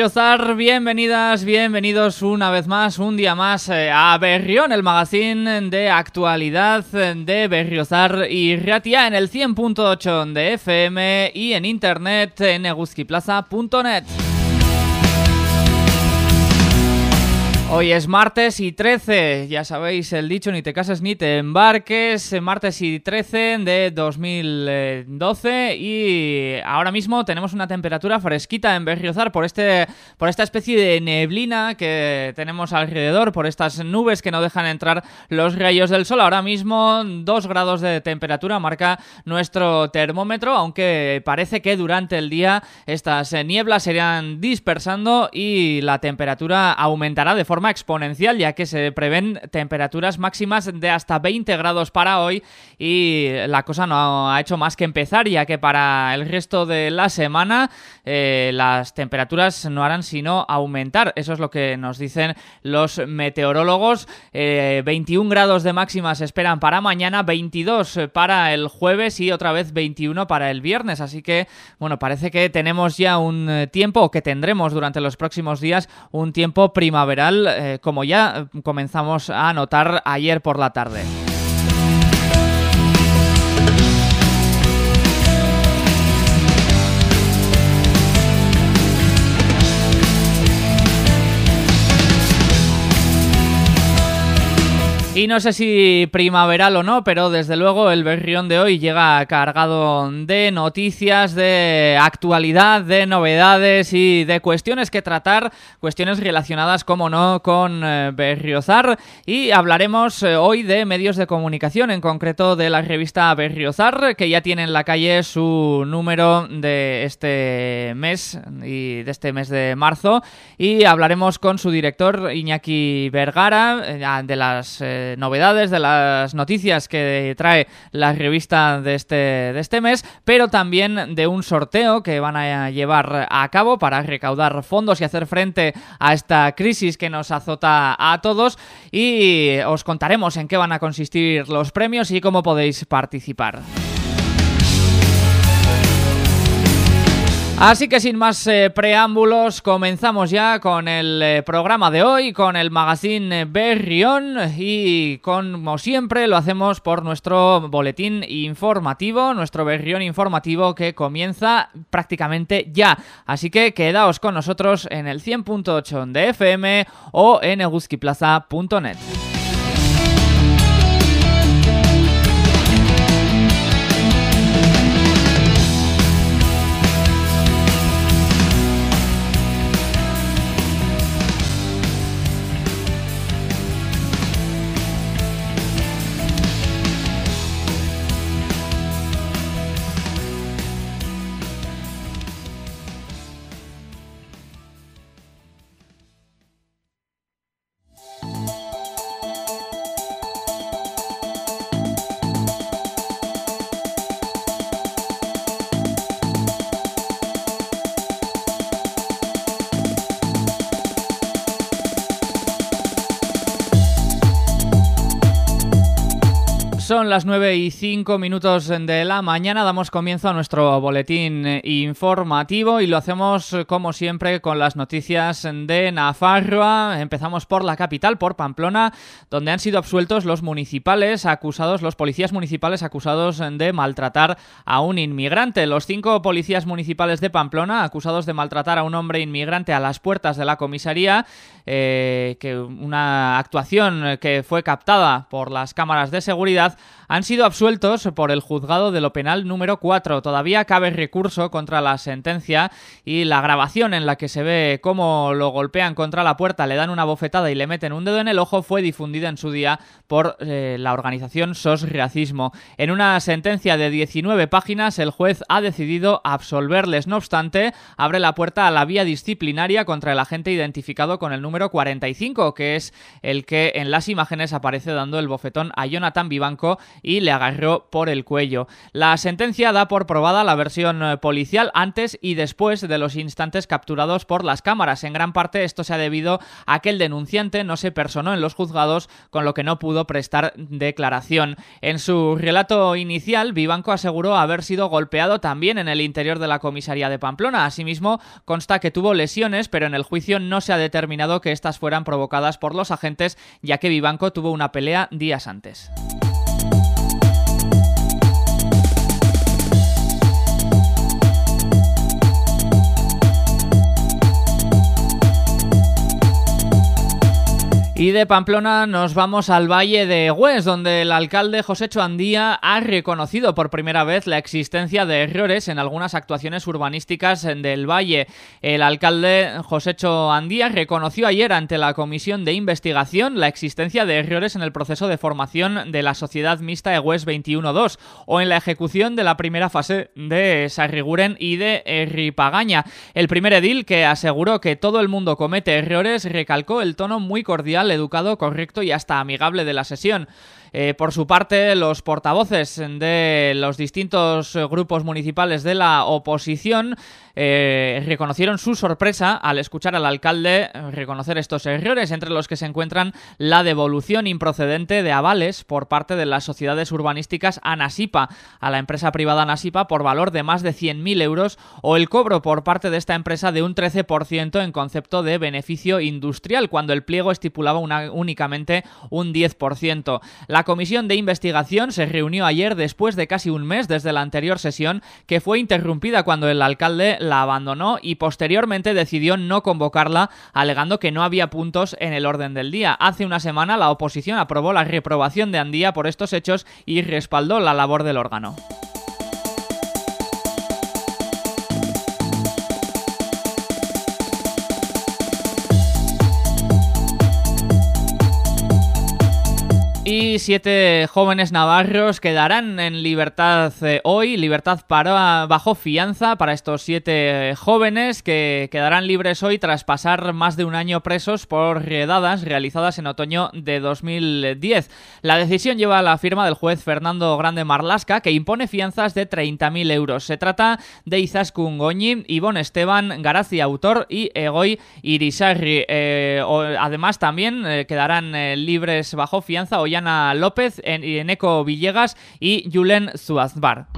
Berriozar, bienvenidas, bienvenidos una vez más, un día más eh, a Berrión, el magazine de actualidad de Berriozar y Ratia en el 100.8 de FM y en internet en eguzquiplaza.net. Hoy es martes y 13, ya sabéis el dicho, ni te cases ni te embarques, martes y 13 de 2012 y ahora mismo tenemos una temperatura fresquita en Berriozar por, este, por esta especie de neblina que tenemos alrededor, por estas nubes que no dejan entrar los rayos del sol. Ahora mismo 2 grados de temperatura marca nuestro termómetro, aunque parece que durante el día estas nieblas se dispersando y la temperatura aumentará de forma exponencial ya que se prevén temperaturas máximas de hasta 20 grados para hoy y la cosa no ha hecho más que empezar ya que para el resto de la semana eh, las temperaturas no harán sino aumentar. Eso es lo que nos dicen los meteorólogos. 21 eh, grados de máxima se esperan para mañana, 22 para el jueves y otra vez 21 para el viernes. Así que, bueno, parece que tenemos ya un tiempo, o que tendremos durante los próximos días, un tiempo primaveral eh, como ya comenzamos a notar ayer por la tarde. Y no sé si primaveral o no, pero desde luego el berrión de hoy llega cargado de noticias, de actualidad, de novedades y de cuestiones que tratar, cuestiones relacionadas, como no, con eh, Berriozar. Y hablaremos eh, hoy de medios de comunicación, en concreto de la revista Berriozar, que ya tiene en la calle su número de este mes y de este mes de marzo. Y hablaremos con su director, Iñaki Vergara, eh, de las novedades, de las noticias que trae la revista de este, de este mes, pero también de un sorteo que van a llevar a cabo para recaudar fondos y hacer frente a esta crisis que nos azota a todos y os contaremos en qué van a consistir los premios y cómo podéis participar. Así que sin más eh, preámbulos, comenzamos ya con el eh, programa de hoy, con el magazine Berrión y como siempre lo hacemos por nuestro boletín informativo, nuestro Berrión informativo que comienza prácticamente ya. Así que quedaos con nosotros en el 100.8 de FM o en eguzquiplaza.net. las 9 y 5 minutos de la mañana, damos comienzo a nuestro boletín informativo y lo hacemos como siempre con las noticias de Nafarroa. Empezamos por la capital, por Pamplona, donde han sido absueltos los municipales acusados, los policías municipales acusados de maltratar a un inmigrante. Los cinco policías municipales de Pamplona acusados de maltratar a un hombre inmigrante a las puertas de la comisaría, eh, que una actuación que fue captada por las cámaras de seguridad han sido absueltos por el juzgado de lo penal número 4. Todavía cabe recurso contra la sentencia y la grabación en la que se ve cómo lo golpean contra la puerta, le dan una bofetada y le meten un dedo en el ojo fue difundida en su día por eh, la organización SOS Racismo. En una sentencia de 19 páginas, el juez ha decidido absolverles. No obstante, abre la puerta a la vía disciplinaria contra el agente identificado con el número 45, que es el que en las imágenes aparece dando el bofetón a Jonathan Vivanco y le agarró por el cuello. La sentencia da por probada la versión eh, policial antes y después de los instantes capturados por las cámaras. En gran parte esto se ha debido a que el denunciante no se personó en los juzgados, con lo que no pudo prestar declaración. En su relato inicial, Vivanco aseguró haber sido golpeado también en el interior de la comisaría de Pamplona. Asimismo, consta que tuvo lesiones, pero en el juicio no se ha determinado que estas fueran provocadas por los agentes, ya que Vivanco tuvo una pelea días antes. Y de Pamplona nos vamos al Valle de Hues, donde el alcalde José Choandía ha reconocido por primera vez la existencia de errores en algunas actuaciones urbanísticas del Valle. El alcalde José Choandía reconoció ayer ante la Comisión de Investigación la existencia de errores en el proceso de formación de la Sociedad Mixta de Hues 21-2 o en la ejecución de la primera fase de Sarriguren y de Ripagaña. El primer edil, que aseguró que todo el mundo comete errores, recalcó el tono muy cordial educado, correcto y hasta amigable de la sesión. Eh, por su parte, los portavoces de los distintos grupos municipales de la oposición eh, reconocieron su sorpresa al escuchar al alcalde reconocer estos errores, entre los que se encuentran la devolución improcedente de avales por parte de las sociedades urbanísticas a Nasipa, a la empresa privada Nasipa, por valor de más de 100.000 euros, o el cobro por parte de esta empresa de un 13% en concepto de beneficio industrial, cuando el pliego estipulaba únicamente un 10%. La comisión de investigación se reunió ayer después de casi un mes desde la anterior sesión, que fue interrumpida cuando el alcalde la abandonó y posteriormente decidió no convocarla, alegando que no había puntos en el orden del día. Hace una semana la oposición aprobó la reprobación de Andía por estos hechos y respaldó la labor del órgano. Y siete jóvenes navarros quedarán en libertad eh, hoy, libertad para, bajo fianza para estos siete jóvenes que quedarán libres hoy tras pasar más de un año presos por redadas realizadas en otoño de 2010. La decisión lleva la firma del juez Fernando Grande Marlasca que impone fianzas de 30.000 euros. Se trata de Izaskun Goñi, Ivonne Esteban, Garazi Autor y Egoy Irisarri. Eh, además también eh, quedarán libres bajo fianza hoy López, Eneco Villegas y Julen Zuazbar.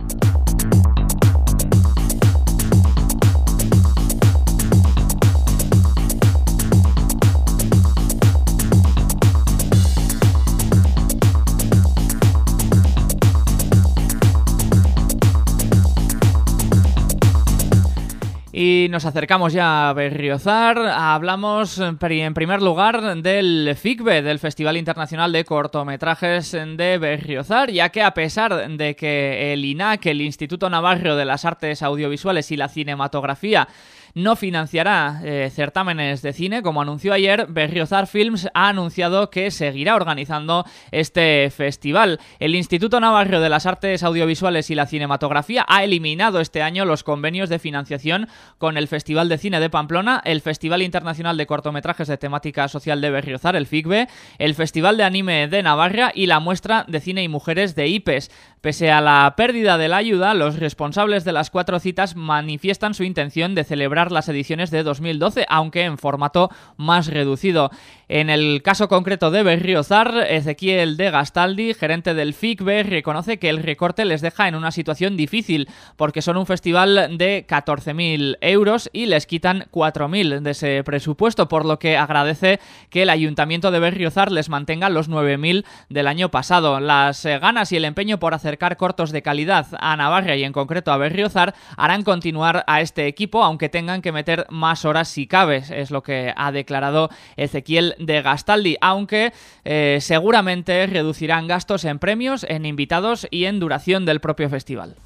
Y nos acercamos ya a Berriozar. Hablamos en primer lugar del FICBE, del Festival Internacional de Cortometrajes de Berriozar, ya que a pesar de que el INAC, el Instituto Navarro de las Artes Audiovisuales y la Cinematografía, no financiará eh, certámenes de cine. Como anunció ayer, Berriozar Films ha anunciado que seguirá organizando este festival. El Instituto Navarro de las Artes Audiovisuales y la Cinematografía ha eliminado este año los convenios de financiación con el Festival de Cine de Pamplona, el Festival Internacional de Cortometrajes de Temática Social de Berriozar, el FICBE, el Festival de Anime de Navarra y la muestra de cine y mujeres de IPES. Pese a la pérdida de la ayuda, los responsables de las cuatro citas manifiestan su intención de celebrar las ediciones de 2012, aunque en formato más reducido. En el caso concreto de Berriozar, Ezequiel de Gastaldi, gerente del FICBE, reconoce que el recorte les deja en una situación difícil, porque son un festival de 14.000 euros y les quitan 4.000 de ese presupuesto, por lo que agradece que el ayuntamiento de Berriozar les mantenga los 9.000 del año pasado. Las eh, ganas y el empeño por acercar cortos de calidad a Navarra y en concreto a Berriozar harán continuar a este equipo, aunque tengan que meter más horas si cabe, es lo que ha declarado Ezequiel de Gastaldi, aunque eh, seguramente reducirán gastos en premios, en invitados y en duración del propio festival.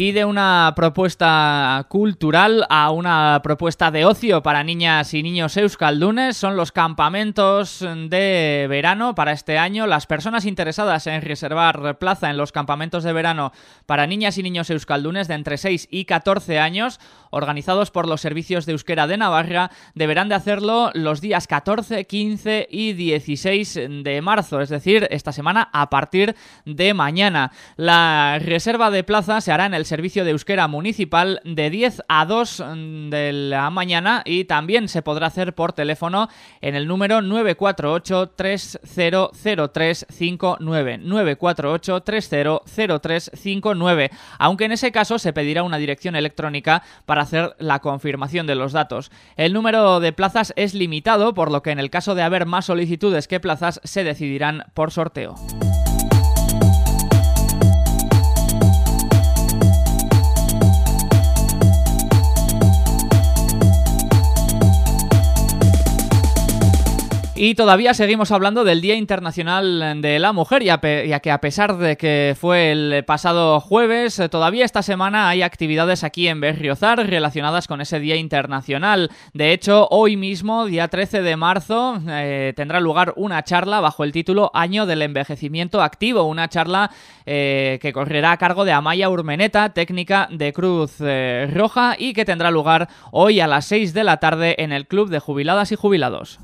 Y de una propuesta cultural a una propuesta de ocio para niñas y niños euskaldunes. Son los campamentos de verano para este año. Las personas interesadas en reservar plaza en los campamentos de verano para niñas y niños euskaldunes de entre 6 y 14 años, organizados por los servicios de euskera de Navarra, deberán de hacerlo los días 14, 15 y 16 de marzo, es decir, esta semana a partir de mañana. La reserva de plaza se hará en el servicio de euskera municipal de 10 a 2 de la mañana y también se podrá hacer por teléfono en el número 948 300359 948 300359 aunque en ese caso se pedirá una dirección electrónica para hacer la confirmación de los datos. El número de plazas es limitado, por lo que en el caso de haber más solicitudes que plazas se decidirán por sorteo. Y todavía seguimos hablando del Día Internacional de la Mujer, ya, que a pesar de que fue el pasado jueves, eh, todavía esta semana hay actividades aquí en Berriozar relacionadas con ese Día Internacional. De hecho, hoy mismo, día 13 de marzo, eh, tendrá lugar una charla bajo el título Año del Envejecimiento Activo, una charla eh, que correrá a cargo de Amaya Urmeneta, técnica de Cruz Roja, y que tendrá lugar hoy a las 6 de la tarde en el Club de Jubiladas y Jubilados.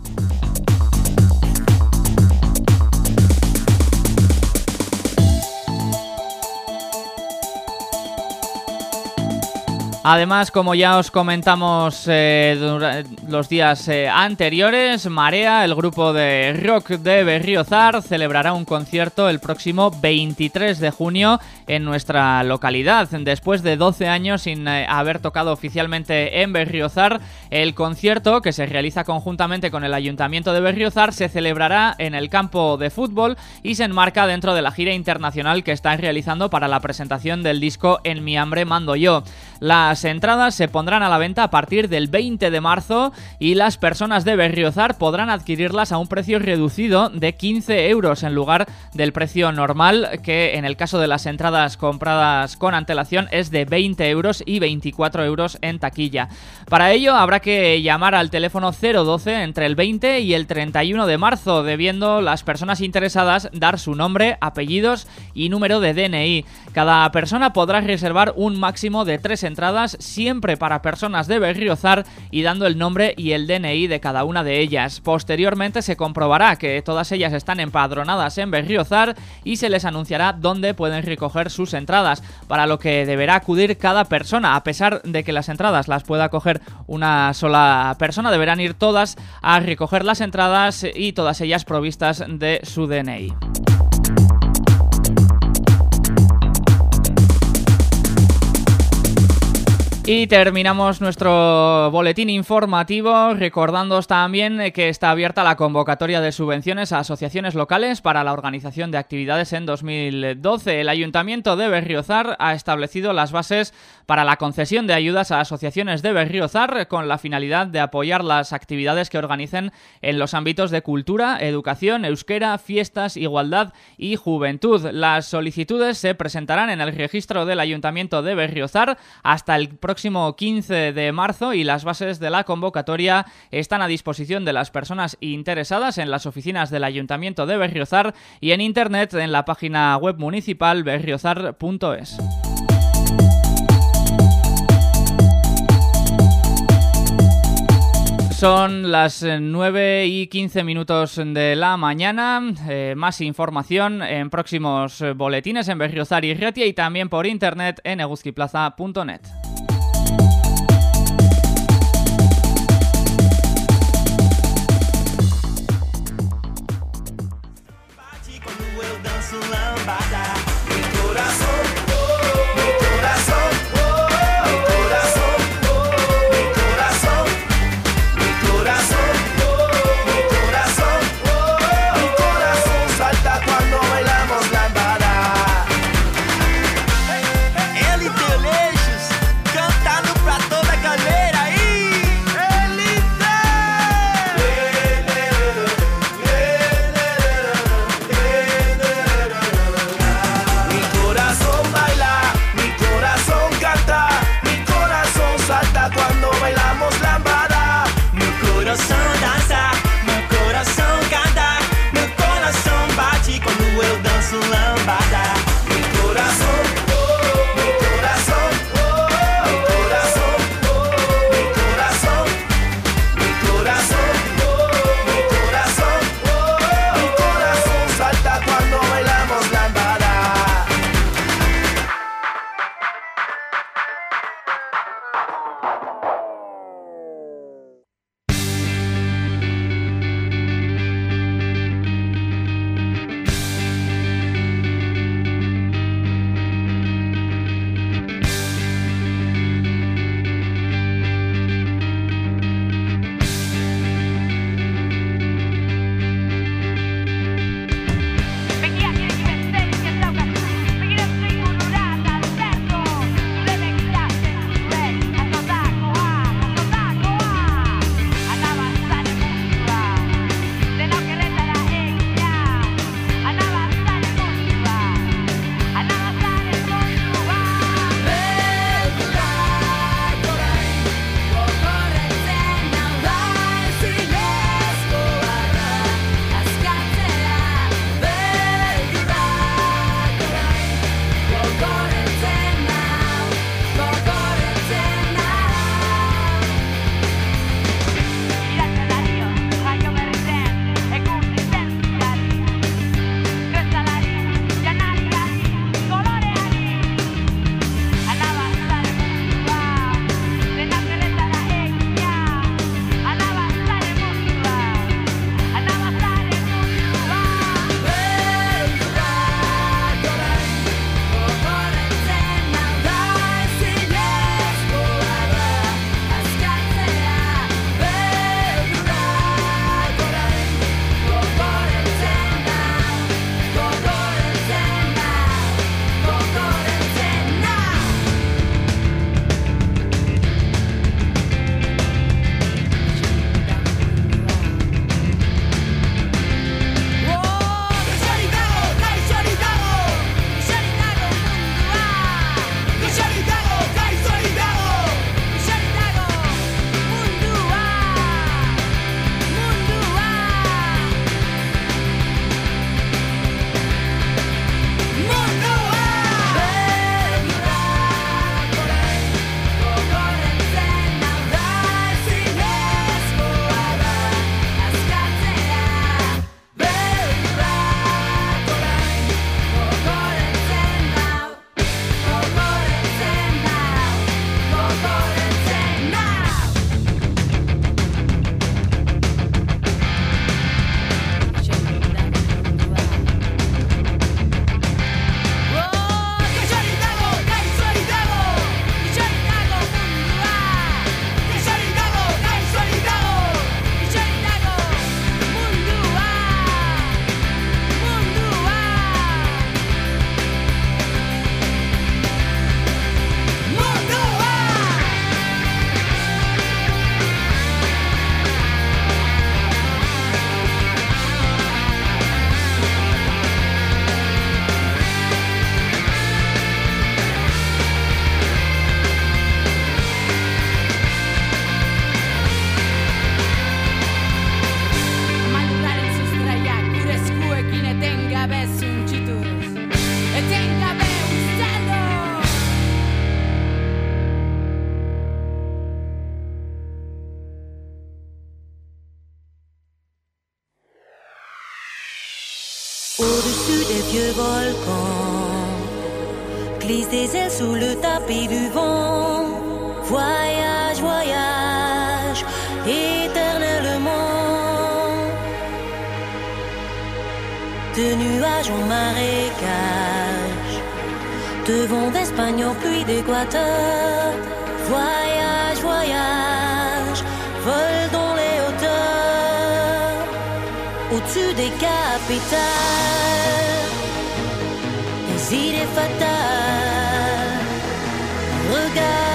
Además, como ya os comentamos eh, los días eh, anteriores, Marea, el grupo de rock de Berriozar, celebrará un concierto el próximo 23 de junio en nuestra localidad. Después de 12 años sin eh, haber tocado oficialmente en Berriozar, el concierto, que se realiza conjuntamente con el Ayuntamiento de Berriozar, se celebrará en el campo de fútbol y se enmarca dentro de la gira internacional que están realizando para la presentación del disco En mi hambre mando yo. Las entradas se pondrán a la venta a partir del 20 de marzo y las personas de Berriozar podrán adquirirlas a un precio reducido de 15 euros en lugar del precio normal que en el caso de las entradas compradas con antelación es de 20 euros y 24 euros en taquilla. Para ello habrá que llamar al teléfono 012 entre el 20 y el 31 de marzo, debiendo las personas interesadas dar su nombre, apellidos y número de DNI. Cada persona podrá reservar un máximo de tres entradas siempre para personas de Berriozar y dando el nombre y el DNI de cada una de ellas. Posteriormente se comprobará que todas ellas están empadronadas en Berriozar y se les anunciará dónde pueden recoger sus entradas, para lo que deberá acudir cada persona. A pesar de que las entradas las pueda coger una sola persona, deberán ir todas a recoger las entradas y todas ellas provistas de su DNI. Y terminamos nuestro boletín informativo recordándoos también que está abierta la convocatoria de subvenciones a asociaciones locales para la organización de actividades en 2012. El Ayuntamiento de Berriozar ha establecido las bases para la concesión de ayudas a asociaciones de Berriozar con la finalidad de apoyar las actividades que organicen en los ámbitos de cultura, educación, euskera, fiestas, igualdad y juventud. Las solicitudes se presentarán en el registro del Ayuntamiento de Berriozar hasta el próximo próximo 15 de marzo y las bases de la convocatoria están a disposición de las personas interesadas en las oficinas del Ayuntamiento de Berriozar y en internet en la página web municipal berriozar.es. Son las 9 y 15 minutos de la mañana. Eh, más información en próximos boletines en Berriozar y Retia y también por internet en eguzquiplaza.net. du vent. Voyage, voyage, éternellement. De nuages en marécage, de vent d'Espagne en pluie d'Équateur. Voyage, voyage, vol dans les hauteurs, au-dessus des capitales. Les idées fatales sky.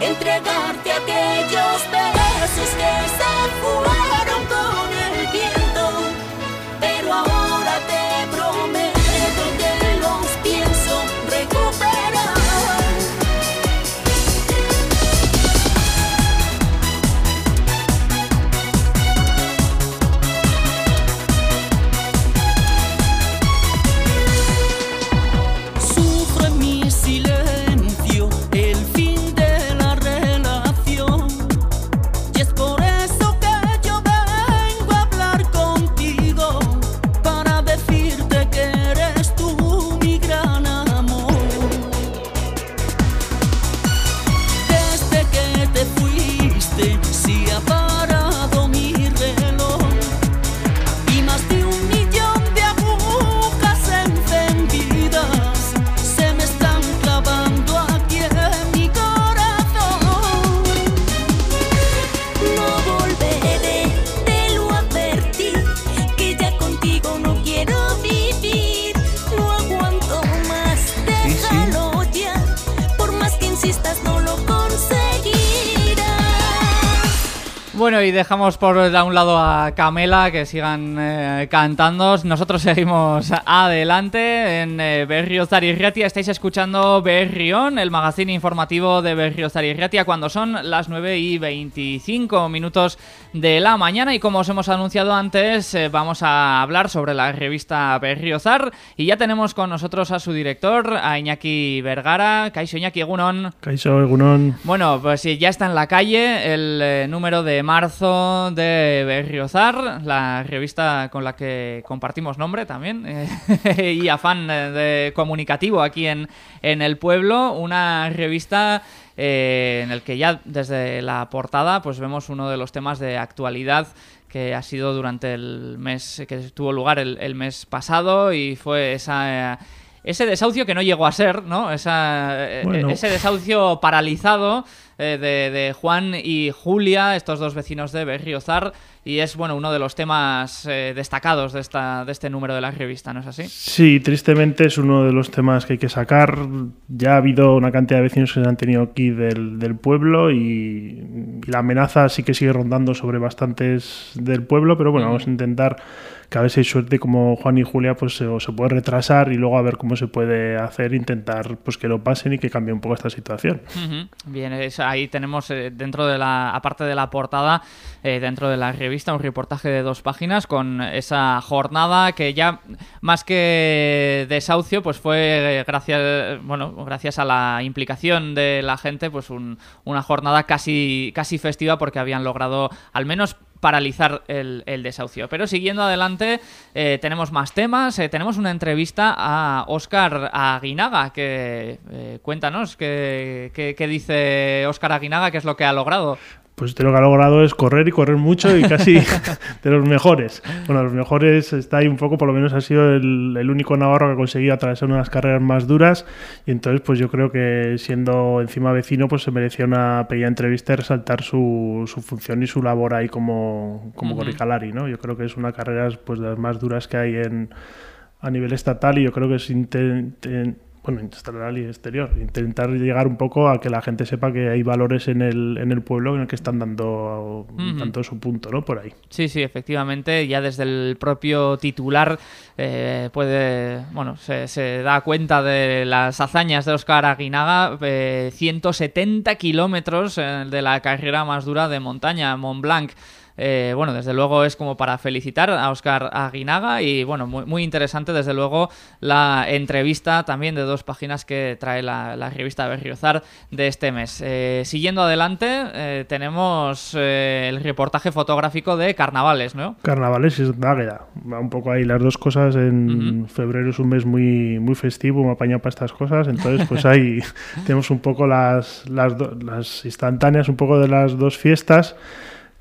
entregarte a aquellos besos que se fueron con el tiempo. Bueno, y dejamos por un lado a Camela que sigan eh, cantando. Nosotros seguimos adelante en eh, Berriozar y Riatia. Estáis escuchando Berrión, el magazine informativo de Berriozar y Riatia, cuando son las 9 y 25 minutos de la mañana. Y como os hemos anunciado antes, eh, vamos a hablar sobre la revista Berriozar. Y ya tenemos con nosotros a su director, a Iñaki Vergara. Kaixo Iñaki Egunon. Egunon. Bueno, pues ya está en la calle el eh, número de marzo de Berriozar, la revista con la que compartimos nombre también eh, y afán eh, de comunicativo aquí en, en el pueblo, una revista en el que ya desde la portada pues vemos uno de los temas de actualidad que ha sido durante el mes que tuvo lugar el, el mes pasado y fue esa ese desahucio que no llegó a ser, ¿no? Esa, Ese desahucio paralizado eh, de, Juan y Julia, estos dos vecinos de Berriozar, y es bueno uno de los temas eh, destacados de, esta, de este número de la revista, ¿no es así? Sí, tristemente es uno de los temas que hay que sacar. Ya ha habido una cantidad de vecinos que se han tenido aquí del, del pueblo y, la amenaza sí que sigue rondando sobre bastantes del pueblo, pero bueno, vamos a intentar que a ver si hay suerte como Juan y Julia pues se, se puede retrasar y luego a ver cómo se puede hacer, intentar pues que lo pasen y que cambie un poco esta situación. Bien, ahí tenemos eh, dentro de la, aparte de la portada, eh, dentro de la revista, un reportaje de dos páginas con esa jornada que ya más que desahucio, pues fue eh, gracias, bueno, gracias a la implicación de la gente, pues una jornada casi, casi festiva porque habían logrado al menos paralizar el, desahucio. Pero siguiendo adelante, eh, tenemos más temas. Eh, tenemos una entrevista a Óscar Aguinaga, que eh, cuéntanos qué, qué, dice Óscar Aguinaga, qué es lo que ha logrado pues lo que ha logrado es correr y correr mucho y casi de los mejores. Bueno, los mejores está ahí un poco, por lo menos ha sido el, único navarro que ha conseguido atravesar unas carreras más duras y entonces pues yo creo que siendo encima vecino pues se merecía una pequeña entrevista y resaltar su, su función y su labor ahí como, como Corricalari, ¿no? Yo creo que es una carrera pues de las más duras que hay en, a nivel estatal y yo creo que es bueno, estatal y exterior. Intentar llegar un poco a que la gente sepa que hay valores en el, en el pueblo en el que están dando tanto su punto, ¿no? Por ahí. Sí, sí, efectivamente. Ya desde el propio titular eh, puede, bueno, se, se, da cuenta de las hazañas de Oscar Aguinaga. 170 eh, kilómetros eh, de la carrera más dura de montaña, Mont Blanc. Eh, bueno, desde luego es como para felicitar a Oscar Aguinaga y bueno, muy, muy interesante desde luego la entrevista también de dos páginas que trae la, la revista Berriozar de este mes. Eh, siguiendo adelante, eh, tenemos el reportaje fotográfico de Carnavales, ¿no? Carnavales es Dágueda. Va un poco ahí las dos cosas. En febrero es un mes muy, muy festivo, me apaña para estas cosas. Entonces, pues ahí tenemos un poco las, las, las instantáneas, un poco de las dos fiestas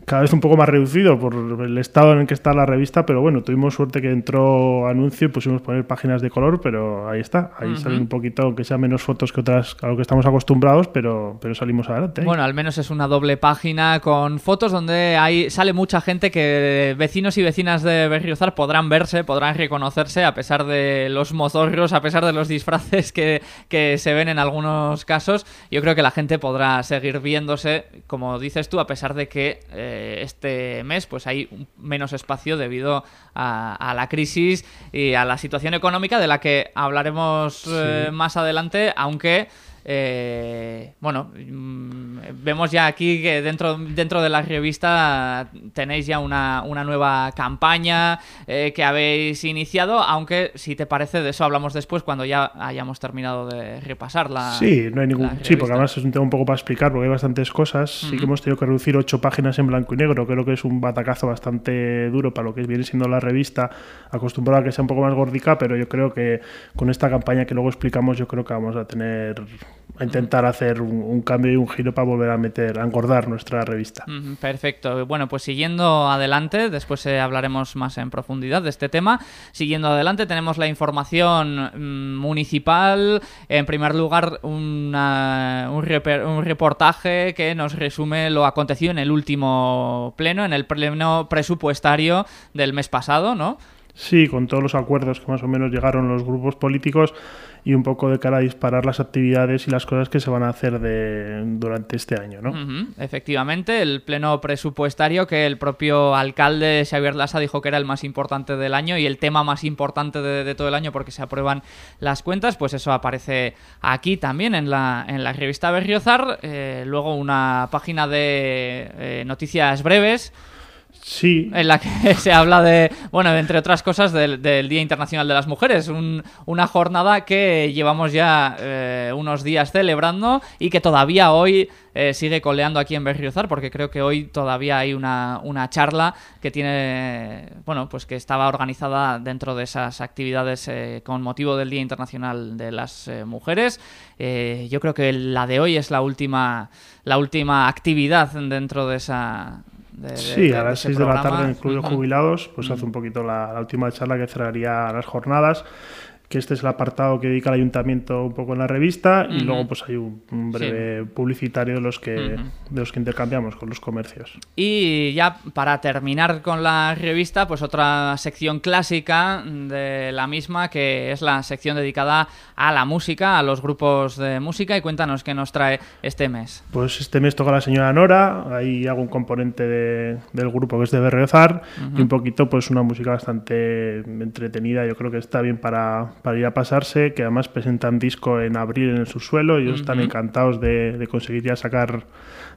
cada vez un poco más reducido por el estado en el que está la revista, pero bueno, tuvimos suerte que entró anuncio y pusimos poner páginas de color, pero ahí está, ahí salen un poquito, aunque sea menos fotos que otras a lo que estamos acostumbrados, pero, pero salimos adelante. Bueno, al menos es una doble página con fotos donde hay, sale mucha gente que vecinos y vecinas de Berriozar podrán verse, podrán reconocerse a pesar de los mozorros, a pesar de los disfraces que, que se ven en algunos casos. Yo creo que la gente podrá seguir viéndose, como dices tú, a pesar de que... Eh, este mes pues hay menos espacio debido a, la crisis y a la situación económica de la que hablaremos eh, más adelante, aunque eh, bueno, mm, vemos ya aquí que dentro, dentro de la revista tenéis ya una, una nueva campaña eh, que habéis iniciado, aunque si te parece de eso hablamos después cuando ya hayamos terminado de repasarla. Sí, no hay ningún... Sí, porque además es un tema un poco para explicar porque hay bastantes cosas. Sí que hemos tenido que reducir ocho páginas en blanco y negro, creo que es un batacazo bastante duro para lo que viene siendo la revista, acostumbrada a que sea un poco más gordica, pero yo creo que con esta campaña que luego explicamos yo creo que vamos a tener a intentar hacer un, cambio y un giro para volver a meter, a engordar nuestra revista. perfecto. Bueno, pues siguiendo adelante, después eh, hablaremos más en profundidad de este tema. Siguiendo adelante, tenemos la información mm, municipal. En primer lugar, un, un reportaje que nos resume lo acontecido en el último pleno, en el pleno presupuestario del mes pasado, ¿no? Sí, con todos los acuerdos que más o menos llegaron los grupos políticos y un poco de cara a disparar las actividades y las cosas que se van a hacer de, durante este año. ¿no? Efectivamente, el pleno presupuestario que el propio alcalde Xavier Lassa dijo que era el más importante del año y el tema más importante de, todo el año porque se aprueban las cuentas, pues eso aparece aquí también en la, en la revista Berriozar. Eh, luego una página de eh, noticias breves Sí. En la que se habla de, bueno, entre otras cosas, del, Día Internacional de las Mujeres. una jornada que llevamos ya eh, unos días celebrando y que todavía hoy eh, sigue coleando aquí en Berriozar, porque creo que hoy todavía hay una, charla que tiene, bueno, pues que estaba organizada dentro de esas actividades eh, con motivo del Día Internacional de las Mujeres. yo creo que la de hoy es la última, la última actividad dentro de esa sí, a las 6 de la tarde en el Club de Jubilados, pues hace un poquito la, la, última charla que cerraría las jornadas que este es el apartado que dedica el ayuntamiento un poco en la revista y luego pues hay un, breve publicitario de los que de los que intercambiamos con los comercios. Y ya para terminar con la revista, pues otra sección clásica de la misma que es la sección dedicada a la música, a los grupos de música y cuéntanos qué nos trae este mes. Pues este mes toca la señora Nora, ahí hago un componente del grupo que es de Berrezar y un poquito pues una música bastante entretenida, yo creo que está bien para para ir a pasarse, que además presentan disco en abril en el subsuelo y ellos están encantados de, de, conseguir ya sacar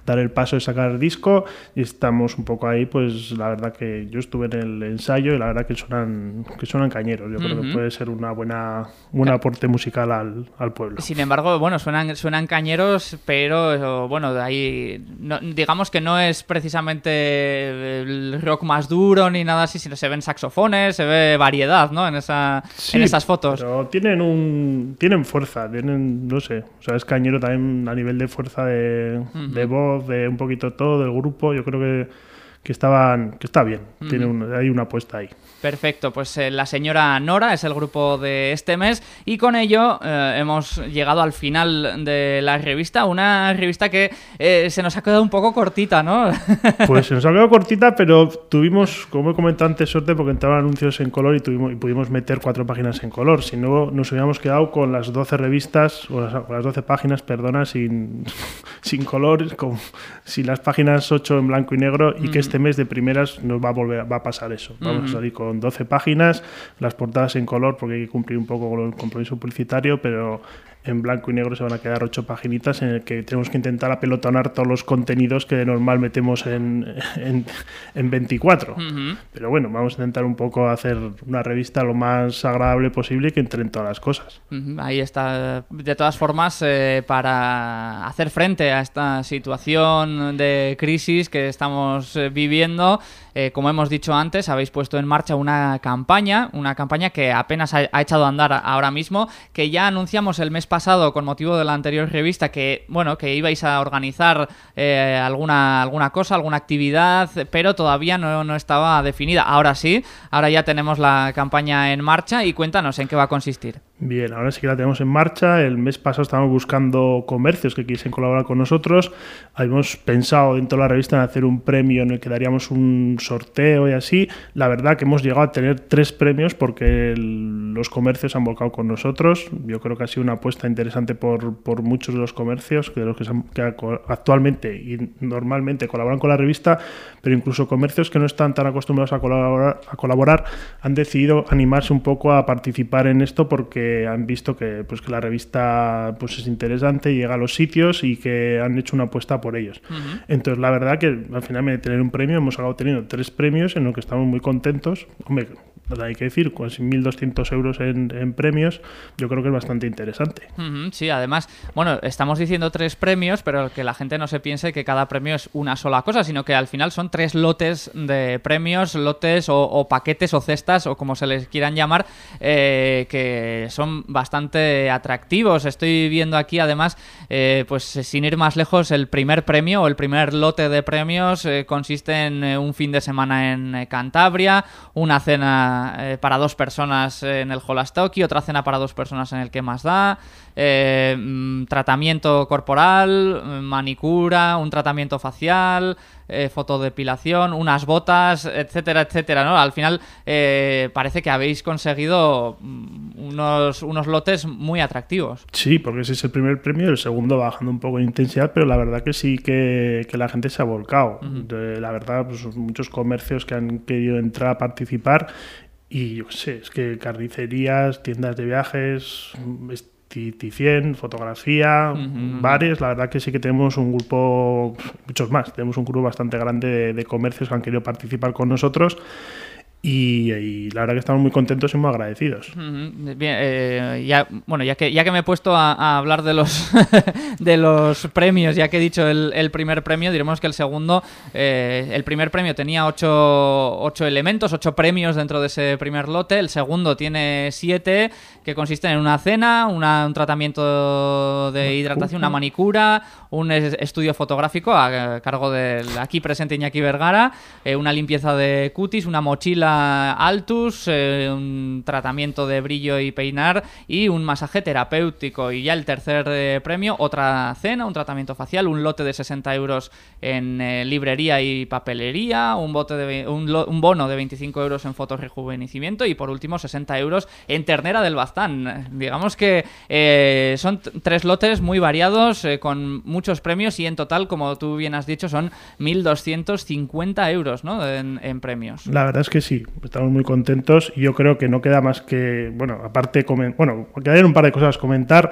dar el paso de sacar disco y estamos un poco ahí, pues la verdad que yo estuve en el ensayo y la verdad que suenan, que suenan cañeros. Yo creo que puede ser una buena un aporte musical al, al, pueblo. Sin embargo, bueno, suenan, suenan cañeros, pero bueno, de ahí digamos que no es precisamente el rock más duro ni nada así, sino se ven saxofones, se ve variedad, ¿no? En, esa, en esas fotos. Pero tienen un tienen fuerza, tienen, no sé, o sea, es cañero también a nivel de fuerza de, de voz de un poquito todo del grupo, yo creo que, que estaban que está bien, tiene hay una apuesta ahí. Perfecto, pues eh, la señora Nora es el grupo de este mes y con ello eh, hemos llegado al final de la revista, una revista que eh, se nos ha quedado un poco cortita, ¿no? pues se nos ha quedado cortita, pero tuvimos, como he comentado antes, suerte porque entraban anuncios en color y, tuvimos, y pudimos meter cuatro páginas en color, si no nos hubiéramos quedado con las 12 revistas, o las, las 12 páginas, perdona, sin, sin color, con, sin las páginas 8 en blanco y negro y que este mes de primeras nos va a volver va a pasar eso, vamos a salir con 12 páginas, las portadas en color porque hay que cumplir un poco con el compromiso publicitario, pero en blanco y negro se van a quedar ocho paginitas en el que tenemos que intentar apelotonar todos los contenidos que de normal metemos en, en, 24. Pero bueno, vamos a intentar un poco hacer una revista lo más agradable posible y que entre en todas las cosas. Ahí está. De todas formas, eh, para hacer frente a esta situación de crisis que estamos eh, viviendo, eh, como hemos dicho antes, habéis puesto en marcha una campaña, una campaña que apenas ha, echado a andar ahora mismo, que ya anunciamos el mes pasado con motivo de la anterior revista que, bueno, que ibais a organizar eh, alguna, alguna cosa, alguna actividad, pero todavía no, no estaba definida. Ahora sí, ahora ya tenemos la campaña en marcha y cuéntanos en qué va a consistir. Bien, ahora sí que la tenemos en marcha. El mes pasado estábamos buscando comercios que quisiesen colaborar con nosotros. Habíamos pensado dentro de la revista en hacer un premio en el que daríamos un sorteo y así. La verdad que hemos llegado a tener tres premios porque los comercios han volcado con nosotros. Yo creo que ha sido una apuesta interesante por, por muchos de los comercios, de los que, actualmente y normalmente colaboran con la revista, pero incluso comercios que no están tan acostumbrados a colaborar, a colaborar han decidido animarse un poco a participar en esto porque han visto que, pues, que la revista pues, es interesante, llega a los sitios y que han hecho una apuesta por ellos. Entonces, la verdad que al final de tener un premio hemos acabado teniendo tres premios en los que estamos muy contentos. Hombre, hay que decir, con 1.200 euros en, premios, yo creo que es bastante interesante. sí, además, bueno, estamos diciendo tres premios, pero que la gente no se piense que cada premio es una sola cosa, sino que al final son tres lotes de premios, lotes o, paquetes o cestas, o como se les quieran llamar, eh, que son bastante atractivos. Estoy viendo aquí, además, eh, pues sin ir más lejos, el primer premio o el primer lote de premios eh, consiste en un fin de semana en Cantabria, una cena eh, para dos personas en el Holastoki, otra cena para dos personas en el que más da, eh, mm, tratamiento corporal, manicura, un tratamiento facial, eh, fotodepilación, unas botas, etcétera, etcétera, ¿no? Al final parece que habéis conseguido mm, unos, unos lotes muy atractivos. Sí, porque ese es el primer premio, el segundo bajando un poco en intensidad, pero la verdad que sí que, la gente se ha volcado. la verdad, pues muchos comercios que han querido entrar a participar y yo sé, es que carnicerías, tiendas de viajes, Ticien, fotografía, bares, la verdad que sí que tenemos un grupo, muchos más, tenemos un grupo bastante grande de comercios que han querido participar con nosotros y, la verdad que estamos muy contentos y muy agradecidos. Bien, eh, ya, bueno, ya que, ya que me he puesto a, hablar de los, de los premios, ya que he dicho el, primer premio, diremos que el segundo, eh, el primer premio tenía ocho, ocho, elementos, ocho premios dentro de ese primer lote, el segundo tiene siete, que consisten en una cena, un tratamiento de hidratación, una manicura, un estudio fotográfico a, cargo del aquí presente Iñaki Vergara, eh, una limpieza de cutis, una mochila Altus, eh, un tratamiento de brillo y peinar y un masaje terapéutico. Y ya el tercer eh, premio, otra cena, un tratamiento facial, un lote de 60 euros en eh, librería y papelería, un, bote de, un, bono de 25 euros en fotos rejuvenecimiento y por último 60 euros en ternera del Baztán. Digamos que son tres lotes muy variados con muchos premios y en total, como tú bien has dicho, son 1.250 euros ¿no? en, en premios. La verdad es que sí, estamos muy contentos y yo creo que no queda más que, bueno, aparte, bueno, quedarían un par de cosas comentar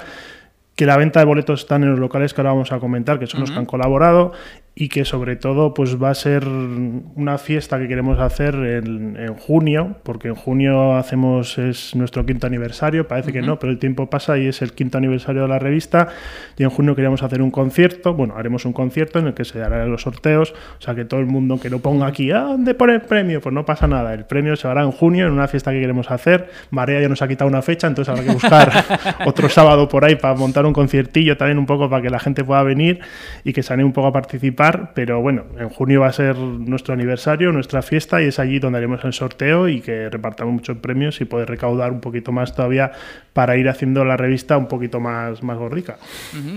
que la venta de boletos están en los locales que ahora vamos a comentar, que son los que han colaborado, y que sobre todo pues va a ser una fiesta que queremos hacer en, junio, porque en junio hacemos es nuestro quinto aniversario, parece que no, pero el tiempo pasa y es el quinto aniversario de la revista y en junio queríamos hacer un concierto, bueno, haremos un concierto en el que se darán los sorteos, o sea que todo el mundo que no ponga aquí, ¿a dónde pone el premio? Pues no pasa nada, el premio se hará en junio en una fiesta que queremos hacer, Marea ya nos ha quitado una fecha, entonces habrá que buscar otro sábado por ahí para montar un conciertillo también un poco para que la gente pueda venir y que se anime un poco a participar pero bueno, en junio va a ser nuestro aniversario, nuestra fiesta y es allí donde haremos el sorteo y que repartamos muchos premios y poder recaudar un poquito más todavía para ir haciendo la revista un poquito más, más gordica.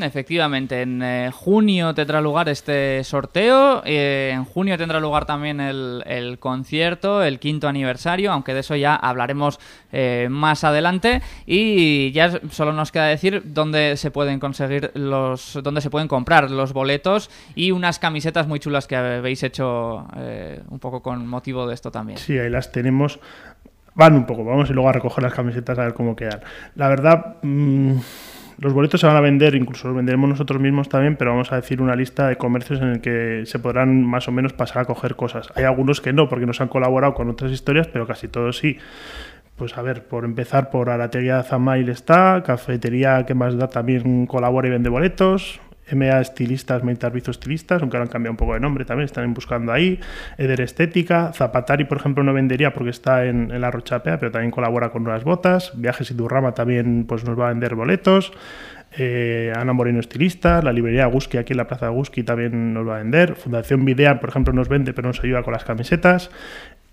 efectivamente, en eh, junio tendrá lugar este sorteo, eh, en junio tendrá lugar también el, el, concierto, el quinto aniversario, aunque de eso ya hablaremos eh, más adelante y ya solo nos queda decir dónde se pueden conseguir los, dónde se pueden comprar los boletos y unas camisetas muy chulas que habéis hecho un poco con motivo de esto también. Sí, ahí las tenemos. Van un poco, vamos y luego a recoger las camisetas a ver cómo quedan. La verdad, mm, los boletos se van a vender, incluso los venderemos nosotros mismos también, pero vamos a decir una lista de comercios en el que se podrán más o menos pasar a coger cosas. Hay algunos que no, porque nos han colaborado con otras historias, pero casi todos sí. Pues a ver, por empezar, por Aratería Zamail está, Cafetería que más da también colabora y vende boletos, MA Estilistas, Meitarbizo Estilistas, aunque ahora han cambiado un poco de nombre también, están buscando ahí. Eder Estética, Zapatari, por ejemplo, no vendería porque está en, la Rochapea, pero también colabora con unas botas. Viajes y Durrama también pues, nos va a vender boletos. Eh, Ana Moreno Estilista, la librería Guski aquí en la Plaza Guski también nos va a vender. Fundación Videa, por ejemplo, nos vende, pero nos ayuda con las camisetas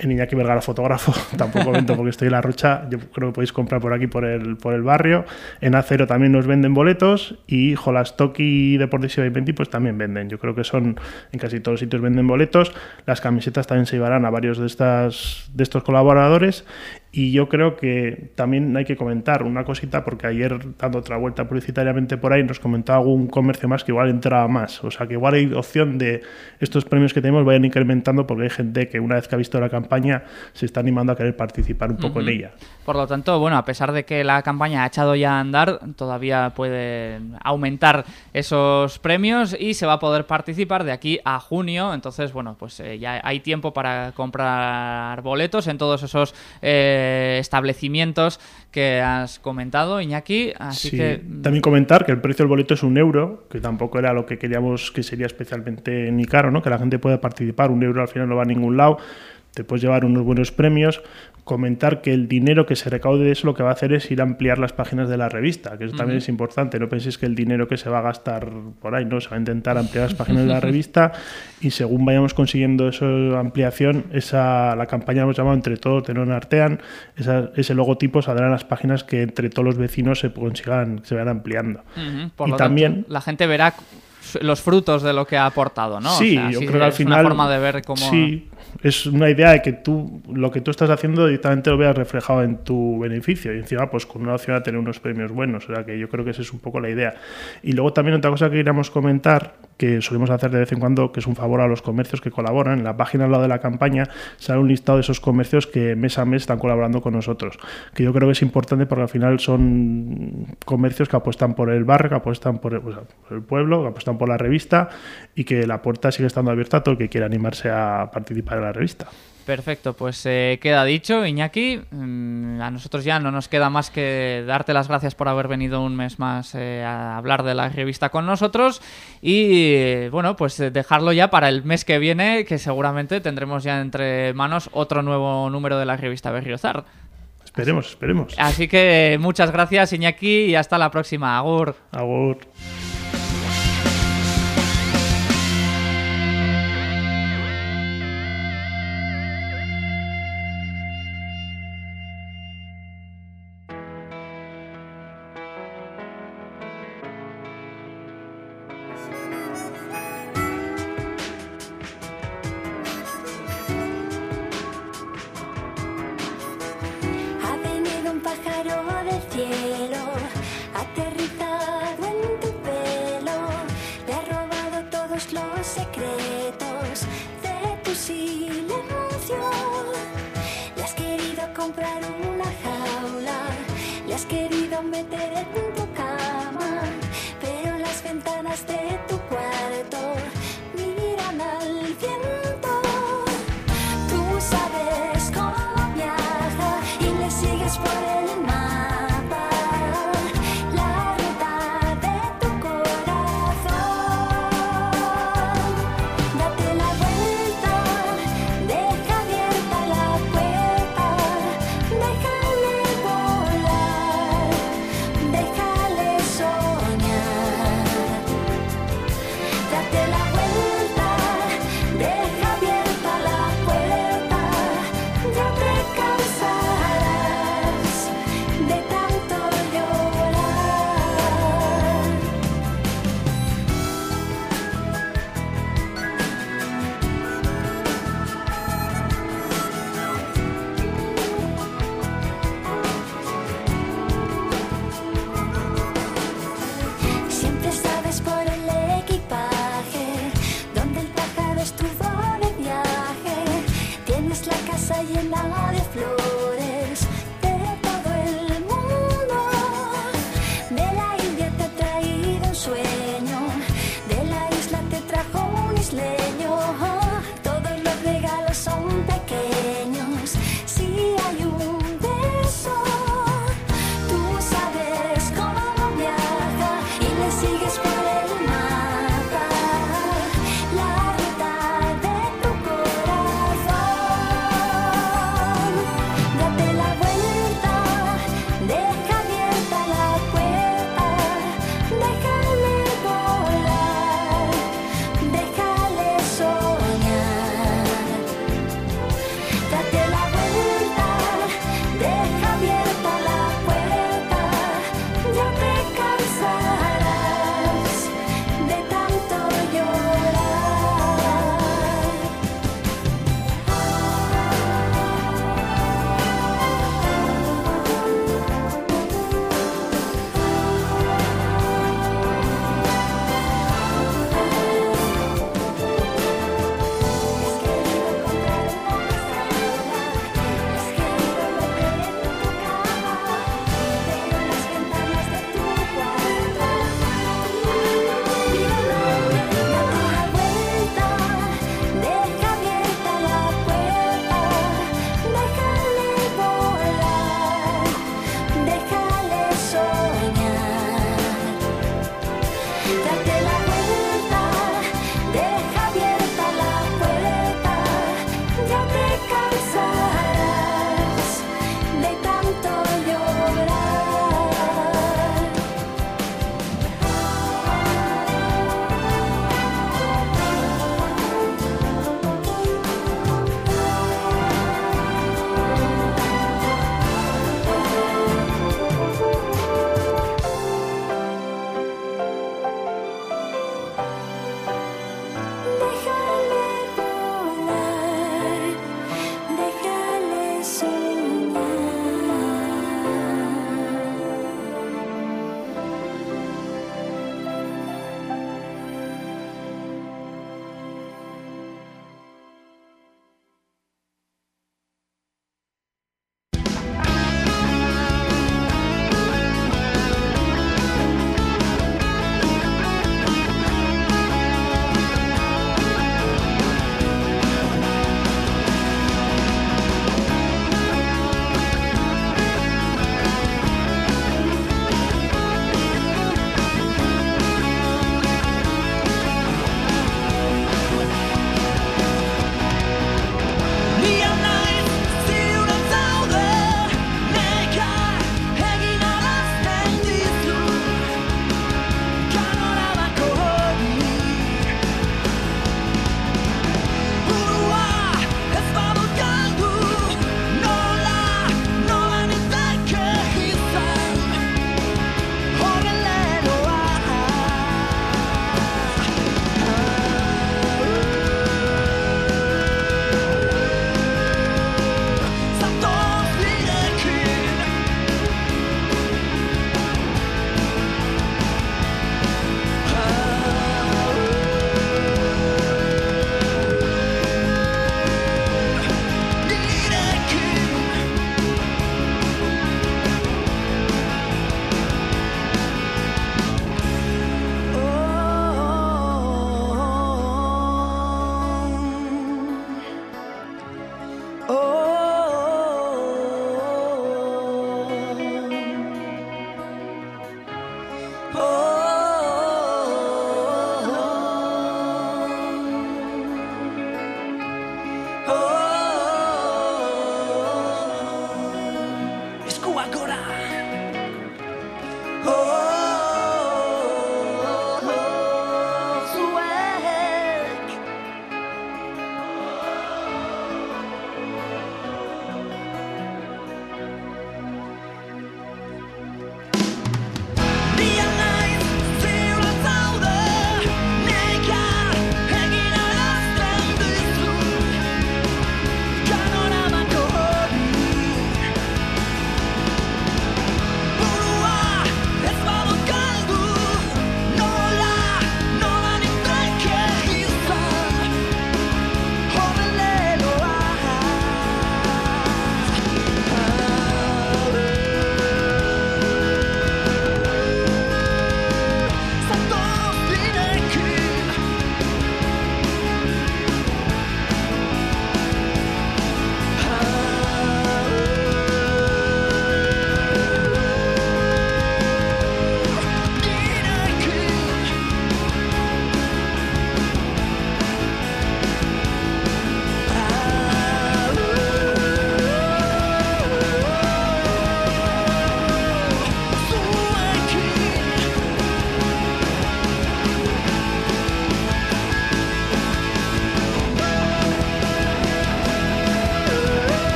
en Iñaki Vergara Fotógrafo, tampoco vendo porque estoy en La Rocha, yo creo que podéis comprar por aquí, por el, por el barrio. En Acero también nos venden boletos y Jolastoki y Deportivo y Venti pues también venden. Yo creo que son, en casi todos los sitios venden boletos. Las camisetas también se llevarán a varios de, estas, de estos colaboradores y yo creo que también hay que comentar una cosita, porque ayer, dando otra vuelta publicitariamente por ahí, nos comentaba algún comercio más que igual entraba más. O sea, que igual hay opción de estos premios que tenemos vayan incrementando, porque hay gente que una vez que ha visto la campaña se está animando a querer participar un poco en ella. Por lo tanto, bueno, a pesar de que la campaña ha echado ya a andar, todavía puede aumentar esos premios y se va a poder participar de aquí a junio. Entonces, bueno, pues eh, ya hay tiempo para comprar boletos en todos esos. Eh, establecimientos que has comentado, Iñaki. Así que... También comentar que el precio del boleto es un euro, que tampoco era lo que queríamos que sería especialmente ni caro, ¿no? que la gente pueda participar. Un euro al final no va a ningún lado te puedes llevar unos buenos premios, comentar que el dinero que se recaude de eso lo que va a hacer es ir a ampliar las páginas de la revista, que eso también es importante. No penséis que el dinero que se va a gastar por ahí, no, se va a intentar ampliar las páginas de la revista y según vayamos consiguiendo esa ampliación, esa la campaña hemos llamado Entre todos de Non Artean, ese logotipo saldrá en las páginas que entre todos los vecinos se consigan, se vayan ampliando. y también la gente verá los frutos de lo que ha aportado, ¿no? Sí, yo creo que al final... Una forma de ver cómo... Sí, es una idea de que tú lo que tú estás haciendo directamente lo veas reflejado en tu beneficio. Y encima pues con una opción a tener unos premios buenos, o sea que yo creo que esa es un poco la idea. Y luego también otra cosa que queríamos comentar, que solemos hacer de vez en cuando, que es un favor a los comercios que colaboran, en la página al lado de la campaña sale un listado de esos comercios que mes a mes están colaborando con nosotros, que yo creo que es importante porque al final son comercios que apuestan por el barrio, que apuestan por el, pues, el pueblo, que apuestan por la revista y que la puerta sigue estando abierta a todo el que quiera animarse a participar la revista. Perfecto, pues eh, queda dicho, Iñaki. Mm, a nosotros ya no nos queda más que darte las gracias por haber venido un mes más eh, a hablar de la revista con nosotros y bueno, pues dejarlo ya para el mes que viene, que seguramente tendremos ya entre manos otro nuevo número de la revista Berriozar. Esperemos, esperemos. Así que muchas gracias, Iñaki, y hasta la próxima. Agur. Agur.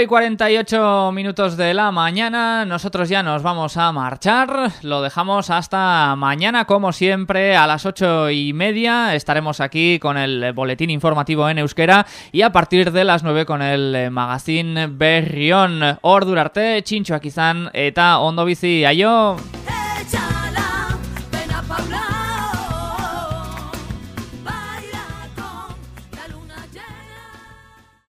9 y 48 minutos de la mañana, nosotros ya nos vamos a marchar, lo dejamos hasta mañana como siempre a las 8 y media, estaremos aquí con el boletín informativo en euskera y a partir de las 9 con el magazine Berrión, Ordurarte, Chincho Akizan eta Ondo Bici, ayo!